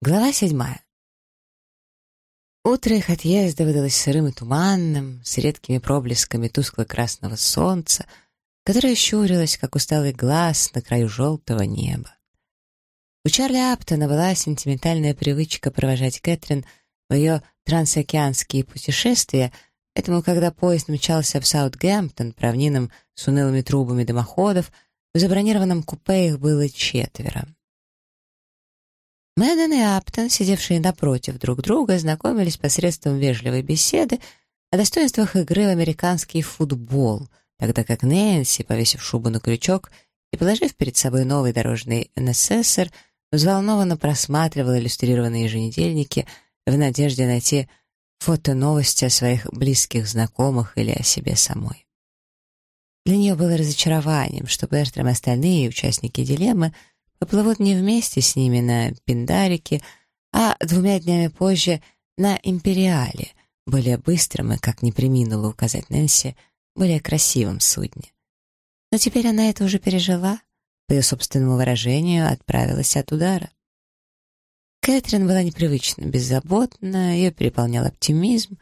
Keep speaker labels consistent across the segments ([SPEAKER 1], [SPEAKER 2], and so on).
[SPEAKER 1] Глава седьмая. Утро их отъезда выдалось сырым и туманным, с редкими проблесками тускло-красного солнца, которое щурилось, как усталый глаз на краю желтого неба. У Чарли Аптона была сентиментальная привычка провожать Кэтрин в ее трансокеанские путешествия, поэтому, когда поезд мчался в Саутгемптон по равнинам с унылыми трубами дымоходов, в забронированном купе их было четверо. Мэдден и Аптон, сидевшие напротив друг друга, знакомились посредством вежливой беседы о достоинствах игры в американский футбол, тогда как Нэнси, повесив шубу на крючок и положив перед собой новый дорожный НССР, взволнованно просматривала иллюстрированные еженедельники в надежде найти фото-новости о своих близких знакомых или о себе самой. Для нее было разочарованием, что Бертрам и остальные участники дилеммы — поплывут не вместе с ними на Пиндарике, а двумя днями позже на Империале, более быстром и, как не приминула указать Нэнси, более красивом судне. Но теперь она это уже пережила, по ее собственному выражению, отправилась от удара. Кэтрин была непривычно беззаботна, ее переполнял оптимизм,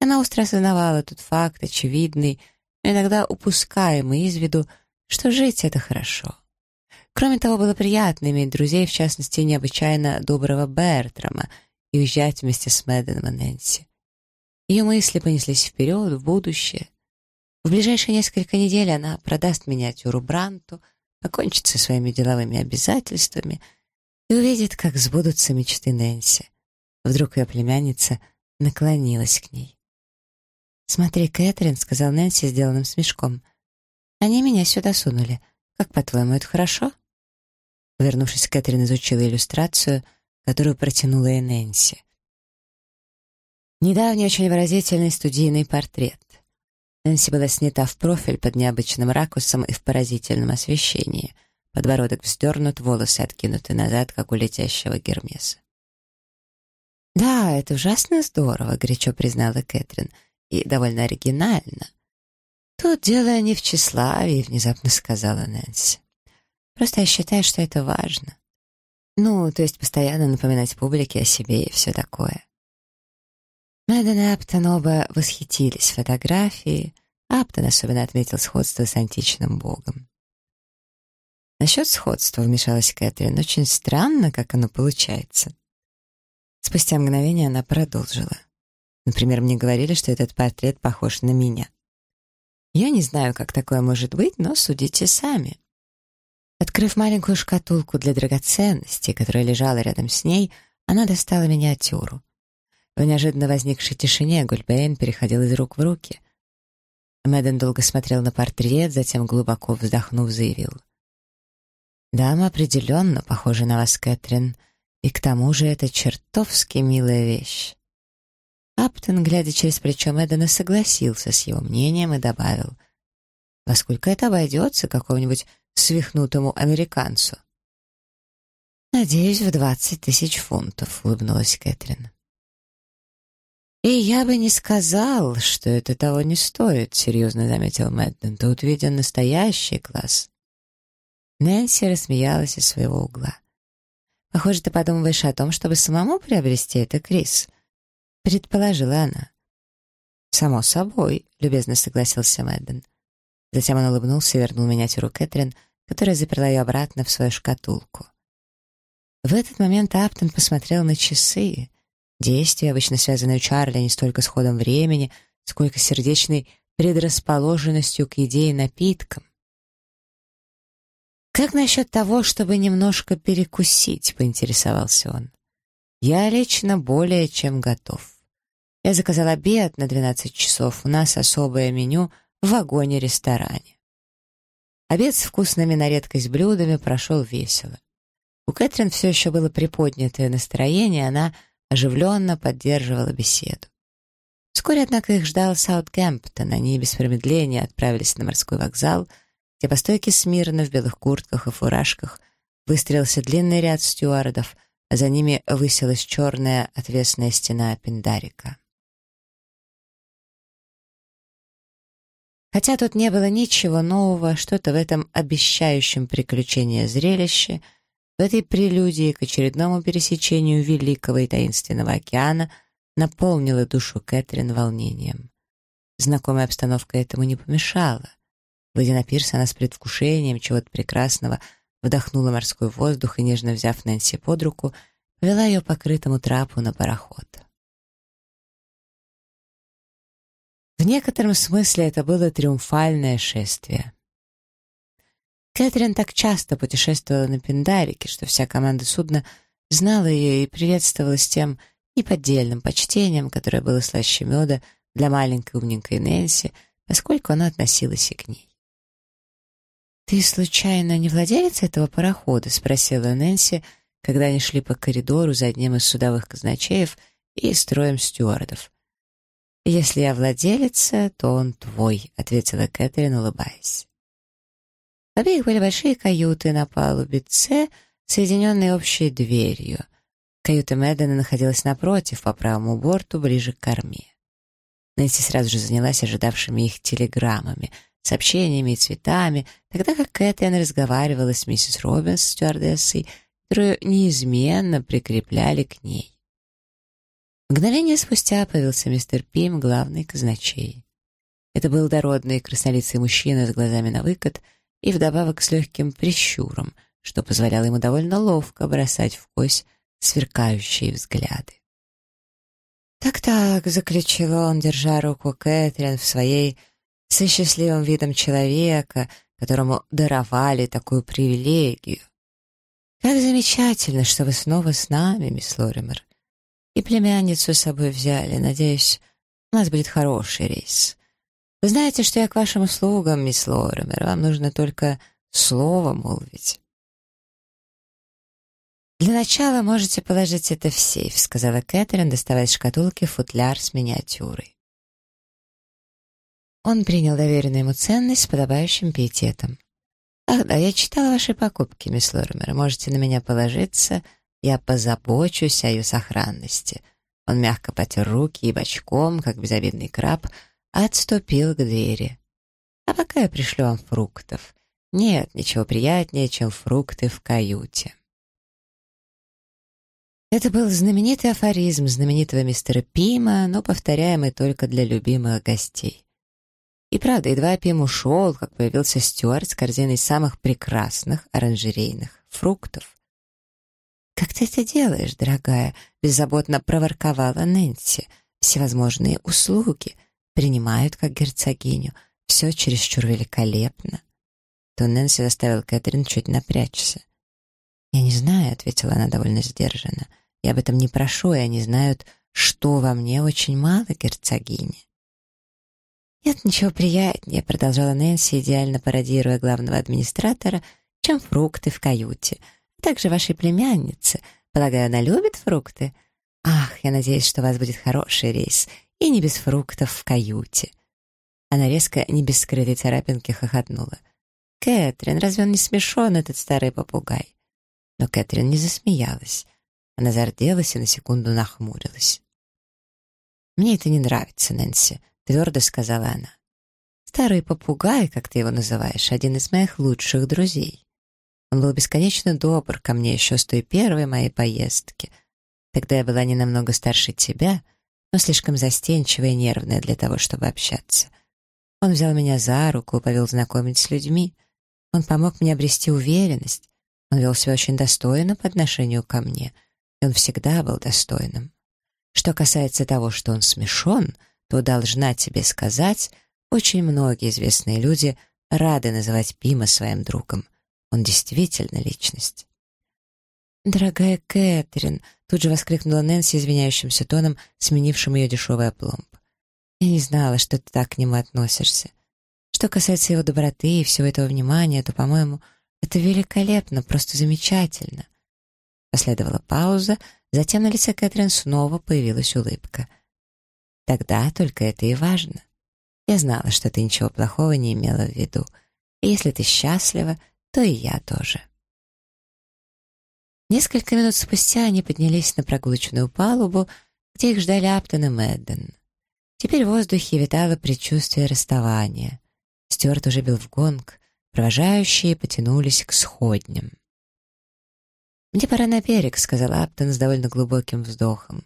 [SPEAKER 1] она остро осознавала тот факт, очевидный, но иногда упускаемый из виду, что жить — это хорошо. Кроме того, было приятно иметь друзей, в частности, необычайно доброго Бертрама, и уезжать вместе с Мэдденом и Нэнси. Ее мысли понеслись вперед, в будущее. В ближайшие несколько недель она продаст миниатюру Бранту, покончит со своими деловыми обязательствами и увидит, как сбудутся мечты Нэнси. Вдруг ее племянница наклонилась к ней. «Смотри, Кэтрин», — сказал Нэнси сделанным смешком, — «они меня сюда сунули. Как, по-твоему, это хорошо?» Вернувшись, Кэтрин изучила иллюстрацию, которую протянула и Нэнси. Недавний очень выразительный студийный портрет. Нэнси была снята в профиль под необычным ракурсом и в поразительном освещении. Подбородок вздернут, волосы откинуты назад, как у летящего Гермеса. «Да, это ужасно здорово», — горячо признала Кэтрин, «и довольно оригинально». «Тут дело не в тщеславии», — внезапно сказала Нэнси. Просто я считаю, что это важно. Ну, то есть постоянно напоминать публике о себе и все такое. Мэдден и Аптон оба восхитились фотографией. Аптон особенно отметил сходство с античным богом. Насчет сходства вмешалась Кэтрин. Очень странно, как оно получается. Спустя мгновение она продолжила. Например, мне говорили, что этот портрет похож на меня. Я не знаю, как такое может быть, но судите сами. Открыв маленькую шкатулку для драгоценностей, которая лежала рядом с ней, она достала миниатюру. В неожиданно возникшей тишине Гульбейн переходил из рук в руки. Мэдден долго смотрел на портрет, затем, глубоко вздохнув, заявил. «Дама определенно похожа на вас, Кэтрин, и к тому же это чертовски милая вещь». Аптон, глядя через плечо Мэддена, согласился с его мнением и добавил. «Во сколько это обойдется какого-нибудь свихнутому американцу. «Надеюсь, в двадцать тысяч фунтов», — улыбнулась Кэтрин. «И я бы не сказал, что это того не стоит», — серьезно заметил Мэдден. «Тут виден настоящий класс». Нэнси рассмеялась из своего угла. «Похоже, ты подумываешь о том, чтобы самому приобрести это, Крис», — предположила она. «Само собой», — любезно согласился Мэдден. Затем он улыбнулся и вернул миниатюру Кэтрин, которая заперла ее обратно в свою шкатулку. В этот момент Аптон посмотрел на часы. Действие, обычно связанное у Чарли не столько с ходом времени, сколько сердечной предрасположенностью к еде и напиткам. «Как насчет того, чтобы немножко перекусить?» — поинтересовался он. «Я лично более чем готов. Я заказал обед на 12 часов, у нас особое меню — в вагоне-ресторане. Обед с вкусными на редкость блюдами прошел весело. У Кэтрин все еще было приподнятое настроение, она оживленно поддерживала беседу. Вскоре, однако, их ждал Саутгемптон. Они без промедления отправились на морской вокзал, где по стойке смирно в белых куртках и фуражках выстроился длинный ряд стюардов, а за ними высилась черная отвесная стена Пиндарика. Хотя тут не было ничего нового, что-то в этом обещающем приключение зрелище В этой прелюдии к очередному пересечению великого и таинственного океана наполнила душу Кэтрин волнением. Знакомая обстановка этому не помешала. Выйдя на пирс, она с предвкушением чего-то прекрасного вдохнула морской воздух и, нежно взяв Нэнси под руку, повела ее по крытому трапу на пароход. В некотором смысле это было триумфальное шествие. Кэтрин так часто путешествовала на Пиндарике, что вся команда судна знала ее и приветствовала с тем неподдельным почтением, которое было слаще меда для маленькой умненькой Нэнси, поскольку оно относилось и к ней. «Ты, случайно, не владелец этого парохода?» — спросила Нэнси, когда они шли по коридору за одним из судовых казначеев и строем стюардов. «Если я владелица, то он твой», — ответила Кэтрин, улыбаясь. В обеих были большие каюты на палубе С, соединенные общей дверью. Каюта Мэддена находилась напротив, по правому борту, ближе к корме. Нэнси сразу же занялась ожидавшими их телеграммами, сообщениями и цветами, тогда как Кэтрин разговаривала с миссис Робинс, стюардессой, которую неизменно прикрепляли к ней. Мгновение спустя появился мистер Пим, главный казначей. Это был дородный краснолицый мужчина с глазами на выкат и вдобавок с легким прищуром, что позволяло ему довольно ловко бросать в кость сверкающие взгляды. «Так-так», — заключил он, держа руку Кэтрин в своей со счастливым видом человека, которому даровали такую привилегию. «Как замечательно, что вы снова с нами, мисс Лоример. И племянницу с собой взяли. Надеюсь, у нас будет хороший рейс. Вы знаете, что я к вашим услугам, мисс Лоремер. Вам нужно только слово молвить. «Для начала можете положить это в сейф», — сказала Кэтрин, доставая из шкатулки футляр с миниатюрой. Он принял доверенную ему ценность с подобающим пиететом. «Ах да, я читала ваши покупки, мисс Лоремер. Можете на меня положиться. Я позабочусь о ее сохранности». Он мягко потер руки и бочком, как безобидный краб, отступил к двери. «А пока я пришлю вам фруктов. Нет ничего приятнее, чем фрукты в каюте». Это был знаменитый афоризм знаменитого мистера Пима, но повторяемый только для любимых гостей. И правда, едва Пим ушел, как появился Стюарт с корзиной самых прекрасных оранжерейных фруктов. «Как ты это делаешь, дорогая?» — беззаботно проворковала Нэнси. «Всевозможные услуги принимают как герцогиню. Все чересчур великолепно». То Нэнси заставил Кэтрин чуть напрячься. «Я не знаю», — ответила она довольно сдержанно. «Я об этом не прошу, и они знают, что во мне очень мало герцогини». «Нет ничего приятнее», — продолжала Нэнси, идеально пародируя главного администратора, «чем фрукты в каюте» также вашей племяннице. Полагаю, она любит фрукты? Ах, я надеюсь, что у вас будет хороший рейс, и не без фруктов в каюте». Она резко, не без скрытой царапинки, хохотнула. «Кэтрин, разве он не смешон, этот старый попугай?» Но Кэтрин не засмеялась. Она зарделась и на секунду нахмурилась. «Мне это не нравится, Нэнси», — твердо сказала она. «Старый попугай, как ты его называешь, один из моих лучших друзей. Он был бесконечно добр ко мне еще с той первой моей поездки. Тогда я была не намного старше тебя, но слишком застенчивая и нервная для того, чтобы общаться. Он взял меня за руку, повел знакомить с людьми. Он помог мне обрести уверенность. Он вел себя очень достойно по отношению ко мне, и он всегда был достойным. Что касается того, что он смешон, то должна тебе сказать, очень многие известные люди рады называть Пима своим другом. Он действительно личность. «Дорогая Кэтрин!» — тут же воскликнула Нэнси извиняющимся тоном, сменившим ее дешевый опломб. «Я не знала, что ты так к нему относишься. Что касается его доброты и всего этого внимания, то, по-моему, это великолепно, просто замечательно». Последовала пауза, затем на лице Кэтрин снова появилась улыбка. «Тогда только это и важно. Я знала, что ты ничего плохого не имела в виду. И если ты счастлива, то и я тоже. Несколько минут спустя они поднялись на прогулочную палубу, где их ждали Аптон и Мэдден. Теперь в воздухе витало предчувствие расставания. Стюарт уже бил в гонг, провожающие потянулись к сходням. «Мне пора на берег», — сказал Аптон с довольно глубоким вздохом.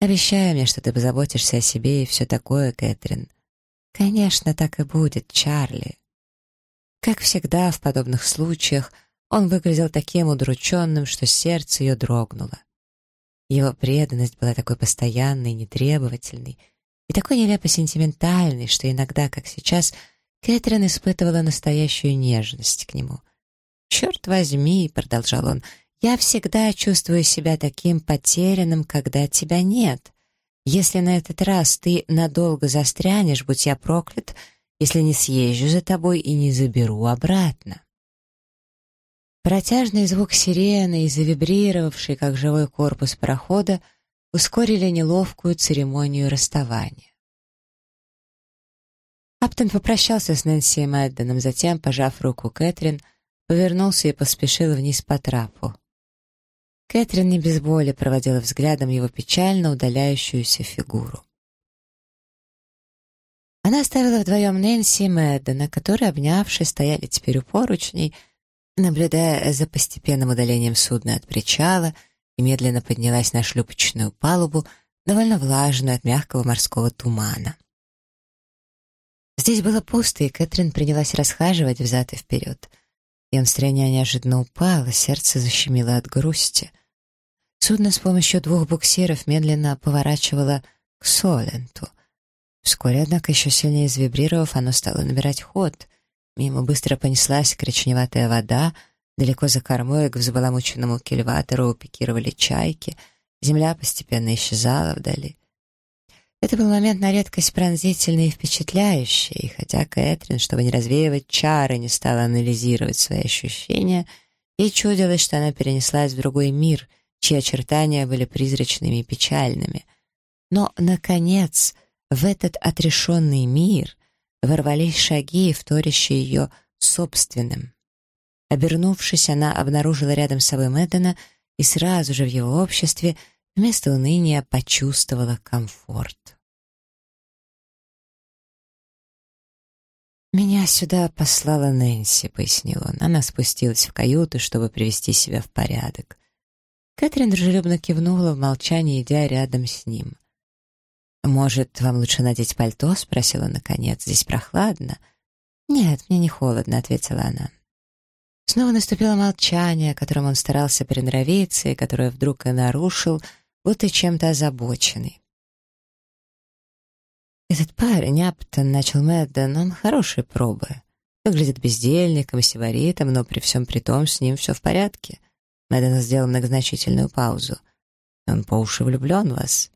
[SPEAKER 1] «Обещай мне, что ты позаботишься о себе и все такое, Кэтрин». «Конечно, так и будет, Чарли». Как всегда в подобных случаях, он выглядел таким удрученным, что сердце ее дрогнуло. Его преданность была такой постоянной, нетребовательной и такой нелепо сентиментальной, что иногда, как сейчас, Кэтрин испытывала настоящую нежность к нему. «Черт возьми», — продолжал он, — «я всегда чувствую себя таким потерянным, когда тебя нет. Если на этот раз ты надолго застрянешь, будь я проклят, если не съезжу за тобой и не заберу обратно». Протяжный звук сирены и завибрировавший, как живой корпус парохода, ускорили неловкую церемонию расставания. Аптон попрощался с Нэнси и Мэдденом, затем, пожав руку Кэтрин, повернулся и поспешил вниз по трапу. Кэтрин не без боли проводила взглядом его печально удаляющуюся фигуру. Она оставила вдвоем Нэнси и Мэддена, которые, обнявшись, стояли теперь у поручней, наблюдая за постепенным удалением судна от причала, и медленно поднялась на шлюпочную палубу, довольно влажную от мягкого морского тумана. Здесь было пусто, и Кэтрин принялась расхаживать взад и вперед. И настроение неожиданно упало, сердце защемило от грусти. Судно с помощью двух буксиров медленно поворачивало к Соленту. Вскоре, однако, еще сильнее завибрировав, оно стало набирать ход. Мимо быстро понеслась коричневатая вода, далеко за кормой к взбаламученному кильватору пикировали чайки, земля постепенно исчезала вдали. Это был момент на редкость пронзительный и впечатляющий, и хотя Кэтрин, чтобы не развеивать чары, не стала анализировать свои ощущения, ей чудилось, что она перенеслась в другой мир, чьи очертания были призрачными и печальными. Но, наконец, в этот отрешенный мир ворвались шаги, вторящие ее собственным. Обернувшись, она обнаружила рядом с собой Мэддена и сразу же в его обществе вместо уныния почувствовала комфорт. «Меня сюда послала Нэнси», — пояснил он. Она спустилась в каюту, чтобы привести себя в порядок. Кэтрин дружелюбно кивнула в молчании, идя рядом с ним. «Может, вам лучше надеть пальто?» — спросила наконец. «Здесь прохладно». «Нет, мне не холодно», — ответила она. Снова наступило молчание, которым он старался приноровиться и которое вдруг и нарушил, будто чем-то озабоченный. «Этот парень, Аптон, — начал Мэдден, — он хорошей пробы. Выглядит бездельником и сибаритом, но при всем при том с ним все в порядке». Мэдден сделал многозначительную паузу. «Он по уши влюблен в вас».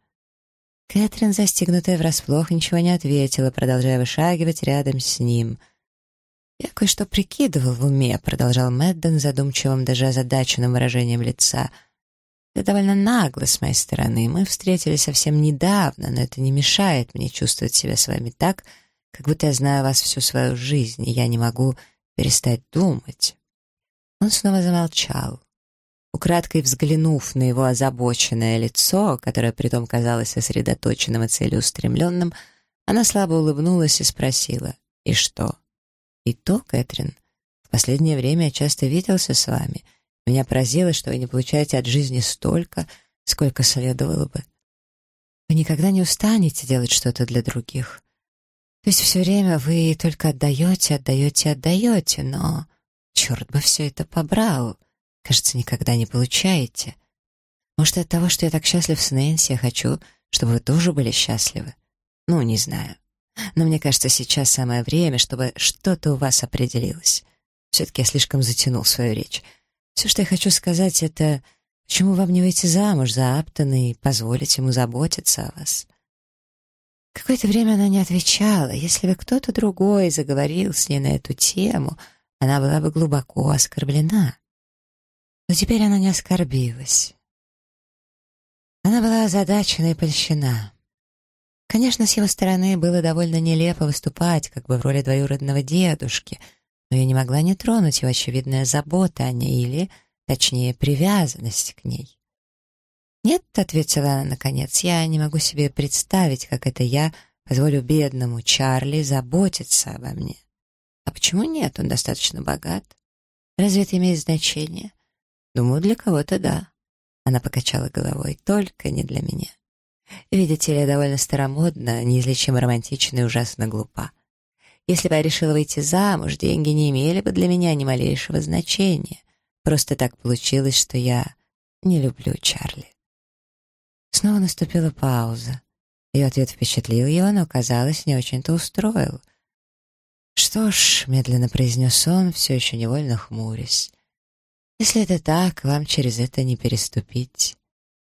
[SPEAKER 1] Кэтрин, застигнутая врасплох, ничего не ответила, продолжая вышагивать рядом с ним. «Я кое-что прикидывал в уме», — продолжал Мэдден задумчивым, даже озадаченным выражением лица — это довольно нагло с моей стороны. Мы встретились совсем недавно, но это не мешает мне чувствовать себя с вами так, как будто я знаю вас всю свою жизнь, и я не могу перестать думать». Он снова замолчал. Украдкой взглянув на его озабоченное лицо, которое притом казалось сосредоточенным и целеустремленным, она слабо улыбнулась и спросила, «И что?» «И то, Кэтрин, в последнее время я часто виделся с вами, — меня поразило, что вы не получаете от жизни столько, сколько следовало бы. Вы никогда не устанете делать что-то для других. То есть все время вы только отдаете, отдаете, отдаете, но... Черт бы все это побрал. Кажется, никогда не получаете. Может, от того, что я так счастлив с Нэнси, я хочу, чтобы вы тоже были счастливы? Ну, не знаю. Но мне кажется, сейчас самое время, чтобы что-то у вас определилось. Все-таки я слишком затянул свою речь. Все, что я хочу сказать, это почему вам не выйти замуж за Аптона и позволить ему заботиться о вас? Какое-то время она не отвечала. Если бы кто-то другой заговорил с ней на эту тему, она была бы глубоко оскорблена. Но теперь она не оскорбилась. Она была озадачена и польщена. Конечно, с его стороны было довольно нелепо выступать, как бы в роли двоюродного дедушки — но я не могла не тронуть его очевидная забота о ней или, точнее, привязанность к ней. «Нет», — ответила она наконец, — «я не могу себе представить, как это я позволю бедному Чарли заботиться обо мне. А почему нет? Он достаточно богат. Разве это имеет значение? Думаю, для кого-то да. Она покачала головой. Только не для меня. Видите ли, я довольно старомодна, неизлечимо романтична и ужасно глупа. Если бы я решила выйти замуж, деньги не имели бы для меня ни малейшего значения. Просто так получилось, что я не люблю Чарли. Снова наступила пауза. Ее ответ впечатлил его, но, казалось, не очень-то устроил. «Что ж», — медленно произнес он, все еще невольно хмурясь, «если это так, вам через это не переступить».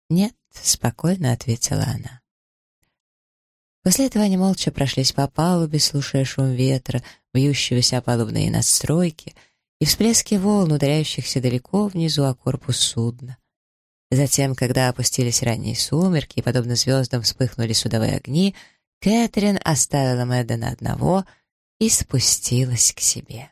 [SPEAKER 1] «Нет», — спокойно ответила она. После этого они молча прошлись по палубе, слушая шум ветра, вьющегося о палубные надстройки и всплески волн, ударяющихся далеко внизу о корпус судна. Затем, когда опустились ранние сумерки и, подобно звездам, вспыхнули судовые огни, Кэтрин оставила Мэддена одного и спустилась к себе.